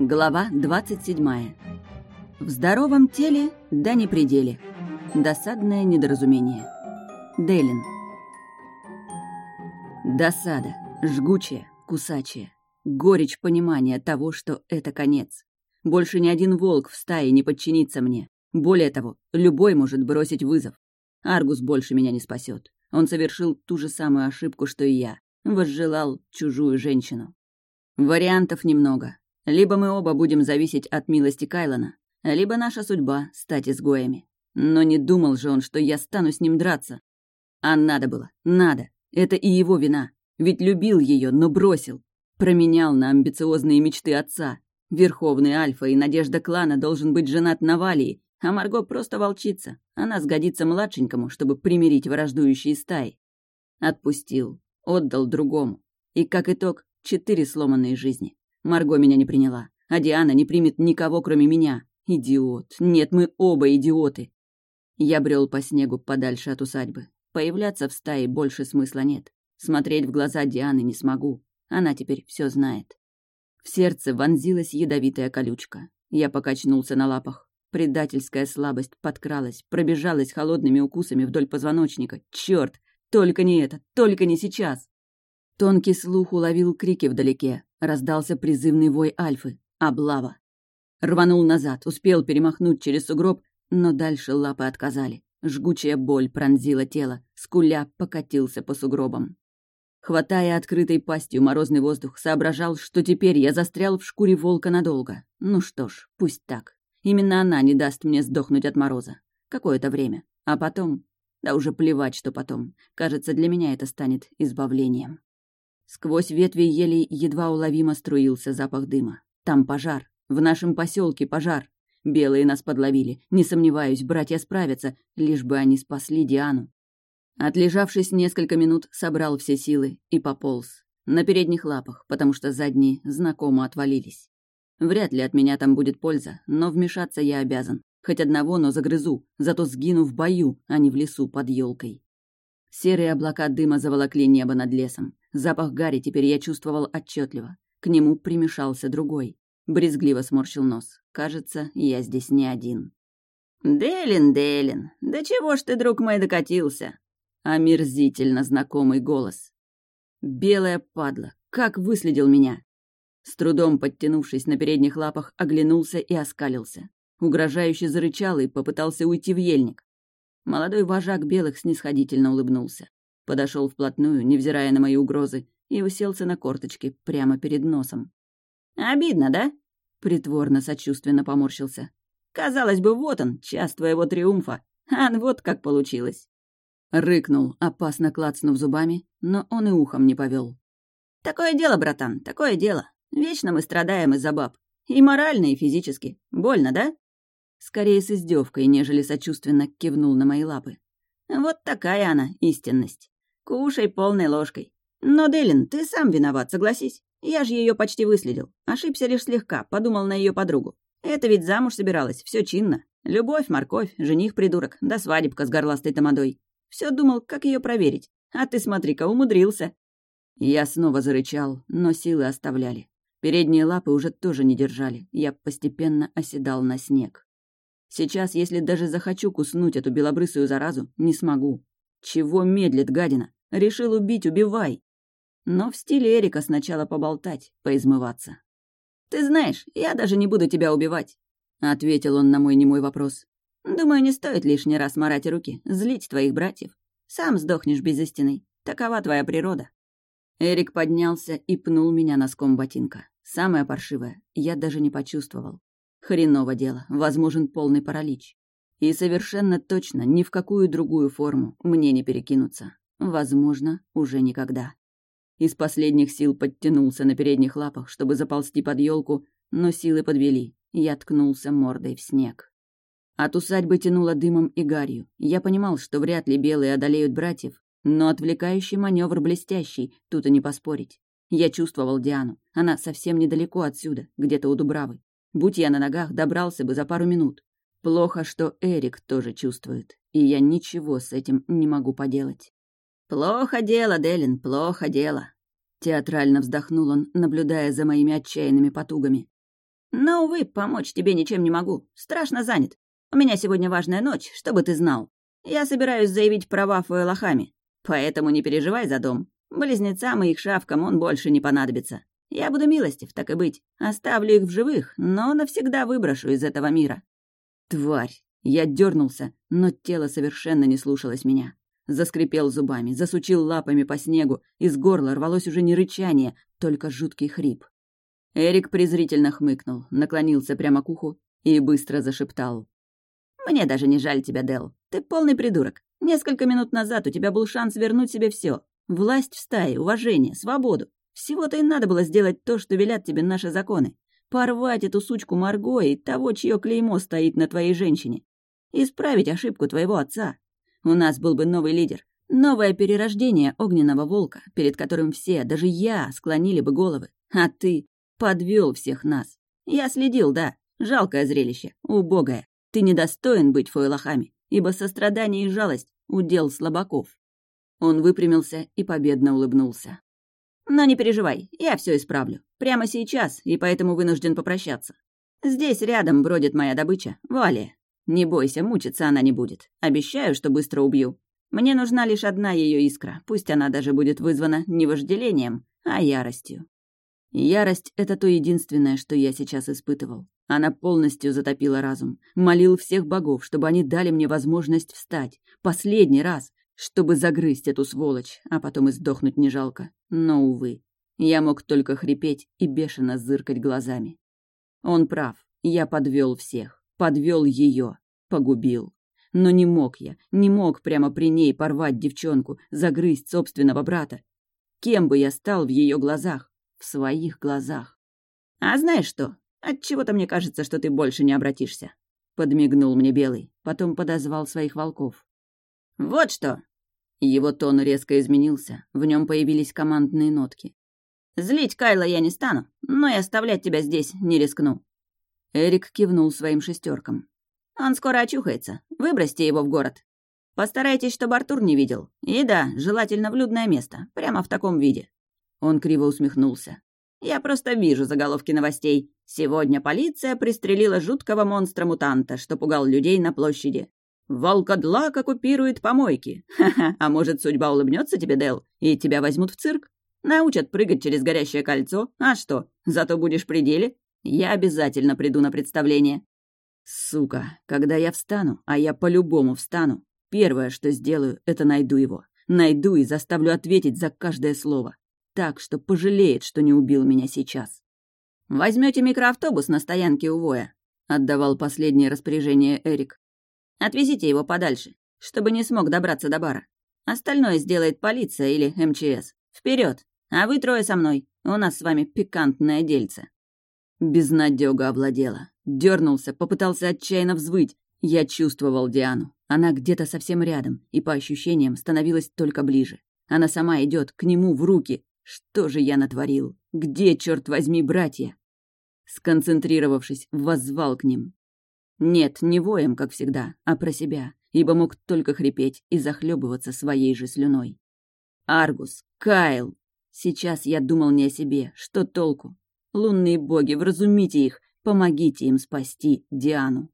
Глава 27. В здоровом теле, да не пределе. Досадное недоразумение. Дейлин. Досада. Жгучая, кусачая. Горечь понимания того, что это конец. Больше ни один волк в стае не подчинится мне. Более того, любой может бросить вызов. Аргус больше меня не спасет. Он совершил ту же самую ошибку, что и я. Возжелал чужую женщину. Вариантов немного. Либо мы оба будем зависеть от милости Кайлона, либо наша судьба — стать изгоями. Но не думал же он, что я стану с ним драться. А надо было, надо. Это и его вина. Ведь любил ее, но бросил. Променял на амбициозные мечты отца. Верховный Альфа и надежда клана должен быть женат на Валии, а Марго просто волчица. Она сгодится младшенькому, чтобы примирить враждующие стаи. Отпустил, отдал другому. И как итог, четыре сломанные жизни. Марго меня не приняла, а Диана не примет никого, кроме меня. Идиот. Нет, мы оба идиоты. Я брел по снегу подальше от усадьбы. Появляться в стае больше смысла нет. Смотреть в глаза Дианы не смогу. Она теперь все знает. В сердце вонзилась ядовитая колючка. Я покачнулся на лапах. Предательская слабость подкралась, пробежалась холодными укусами вдоль позвоночника. Черт! Только не это! Только не сейчас! Тонкий слух уловил крики вдалеке, Раздался призывный вой Альфы. Облава. Рванул назад, успел перемахнуть через сугроб, но дальше лапы отказали. Жгучая боль пронзила тело, скуля покатился по сугробам. Хватая открытой пастью морозный воздух, соображал, что теперь я застрял в шкуре волка надолго. Ну что ж, пусть так. Именно она не даст мне сдохнуть от мороза. Какое-то время. А потом... Да уже плевать, что потом. Кажется, для меня это станет избавлением. Сквозь ветви елей едва уловимо струился запах дыма. Там пожар. В нашем поселке пожар. Белые нас подловили. Не сомневаюсь, братья справятся, лишь бы они спасли Диану. Отлежавшись несколько минут, собрал все силы и пополз. На передних лапах, потому что задние знакомо отвалились. Вряд ли от меня там будет польза, но вмешаться я обязан. Хоть одного, но загрызу, зато сгину в бою, а не в лесу под елкой. Серые облака дыма заволокли небо над лесом. Запах гари теперь я чувствовал отчетливо. К нему примешался другой. Брезгливо сморщил нос. Кажется, я здесь не один. «Делин, Делин, да чего ж ты, друг мой, докатился?» Омерзительно знакомый голос. Белая падла, как выследил меня. С трудом подтянувшись на передних лапах, оглянулся и оскалился. Угрожающе зарычал и попытался уйти в ельник. Молодой вожак белых снисходительно улыбнулся. Подошел вплотную, невзирая на мои угрозы, и уселся на корточки прямо перед носом. «Обидно, да?» — притворно сочувственно поморщился. «Казалось бы, вот он, час твоего триумфа. А вот как получилось». Рыкнул, опасно клацнув зубами, но он и ухом не повел. «Такое дело, братан, такое дело. Вечно мы страдаем из-за баб. И морально, и физически. Больно, да?» Скорее с издевкой, нежели сочувственно кивнул на мои лапы. Вот такая она, истинность. Кушай полной ложкой. Но, Делин, ты сам виноват, согласись. Я же ее почти выследил. Ошибся лишь слегка, подумал на ее подругу. Это ведь замуж собиралась, все чинно. Любовь, морковь, жених-придурок, да свадебка с горластой тамадой. Все думал, как ее проверить. А ты смотри-ка, умудрился. Я снова зарычал, но силы оставляли. Передние лапы уже тоже не держали. Я постепенно оседал на снег. Сейчас, если даже захочу куснуть эту белобрысую заразу, не смогу. Чего медлит гадина? Решил убить, убивай. Но в стиле Эрика сначала поболтать, поизмываться. «Ты знаешь, я даже не буду тебя убивать», — ответил он на мой немой вопрос. «Думаю, не стоит лишний раз морать руки, злить твоих братьев. Сам сдохнешь без истины. Такова твоя природа». Эрик поднялся и пнул меня носком ботинка. Самое паршивое, я даже не почувствовал. Хреново дело, возможен полный паралич. И совершенно точно ни в какую другую форму мне не перекинуться. Возможно, уже никогда. Из последних сил подтянулся на передних лапах, чтобы заползти под елку, но силы подвели. Я ткнулся мордой в снег. От усадьбы тянуло дымом и гарью. Я понимал, что вряд ли белые одолеют братьев, но отвлекающий маневр блестящий, тут и не поспорить. Я чувствовал Диану. Она совсем недалеко отсюда, где-то у Дубравы. Будь я на ногах, добрался бы за пару минут. Плохо, что Эрик тоже чувствует, и я ничего с этим не могу поделать. «Плохо дело, Делин, плохо дело», — театрально вздохнул он, наблюдая за моими отчаянными потугами. Но, увы, помочь тебе ничем не могу. Страшно занят. У меня сегодня важная ночь, чтобы ты знал. Я собираюсь заявить права Фуэлахами. Поэтому не переживай за дом. Близнецам и их шавкам он больше не понадобится. Я буду милостив, так и быть. Оставлю их в живых, но навсегда выброшу из этого мира. Тварь! Я дернулся, но тело совершенно не слушалось меня. Заскрипел зубами, засучил лапами по снегу, из горла рвалось уже не рычание, только жуткий хрип. Эрик презрительно хмыкнул, наклонился прямо к уху и быстро зашептал. «Мне даже не жаль тебя, Дел. Ты полный придурок. Несколько минут назад у тебя был шанс вернуть себе все: Власть в стае, уважение, свободу. Всего-то и надо было сделать то, что велят тебе наши законы. Порвать эту сучку Марго и того, чье клеймо стоит на твоей женщине. Исправить ошибку твоего отца. У нас был бы новый лидер. Новое перерождение огненного волка, перед которым все, даже я, склонили бы головы. А ты подвел всех нас. Я следил, да. Жалкое зрелище, убогое. Ты недостоин быть фойлахами, ибо сострадание и жалость — удел слабаков. Он выпрямился и победно улыбнулся. Но не переживай, я все исправлю. Прямо сейчас, и поэтому вынужден попрощаться. Здесь рядом бродит моя добыча, Валия. Не бойся, мучиться она не будет. Обещаю, что быстро убью. Мне нужна лишь одна ее искра, пусть она даже будет вызвана не вожделением, а яростью. Ярость — это то единственное, что я сейчас испытывал. Она полностью затопила разум. Молил всех богов, чтобы они дали мне возможность встать. Последний раз, чтобы загрызть эту сволочь, а потом и сдохнуть не жалко. Но, увы, я мог только хрипеть и бешено зыркать глазами. Он прав, я подвел всех, подвел ее, погубил. Но не мог я, не мог прямо при ней порвать девчонку, загрызть собственного брата. Кем бы я стал в ее глазах, в своих глазах? А знаешь что? Отчего-то мне кажется, что ты больше не обратишься. Подмигнул мне Белый, потом подозвал своих волков. «Вот что!» Его тон резко изменился, в нем появились командные нотки. «Злить Кайла я не стану, но и оставлять тебя здесь не рискну». Эрик кивнул своим шестеркам. «Он скоро очухается. Выбросьте его в город. Постарайтесь, чтобы Артур не видел. И да, желательно в людное место, прямо в таком виде». Он криво усмехнулся. «Я просто вижу заголовки новостей. Сегодня полиция пристрелила жуткого монстра-мутанта, что пугал людей на площади. Волкодлак оккупирует помойки. Ха-ха, а может, судьба улыбнется тебе, Дел, и тебя возьмут в цирк? Научат прыгать через горящее кольцо. А что, зато будешь при деле? Я обязательно приду на представление. Сука, когда я встану, а я по-любому встану, первое, что сделаю, это найду его. Найду и заставлю ответить за каждое слово. Так, что пожалеет, что не убил меня сейчас. Возьмете микроавтобус на стоянке у Воя», — отдавал последнее распоряжение Эрик. Отвезите его подальше, чтобы не смог добраться до бара. Остальное сделает полиция или МЧС. Вперед! А вы трое со мной. У нас с вами пикантное дельце». Безнадёга овладела. Дернулся, попытался отчаянно взвыть. Я чувствовал Диану. Она где-то совсем рядом, и по ощущениям становилась только ближе. Она сама идет к нему в руки. Что же я натворил? Где, черт возьми, братья? Сконцентрировавшись, воззвал к ним. Нет, не воем, как всегда, а про себя, ибо мог только хрипеть и захлебываться своей же слюной. Аргус, Кайл! Сейчас я думал не о себе, что толку? Лунные боги, вразумите их, помогите им спасти Диану.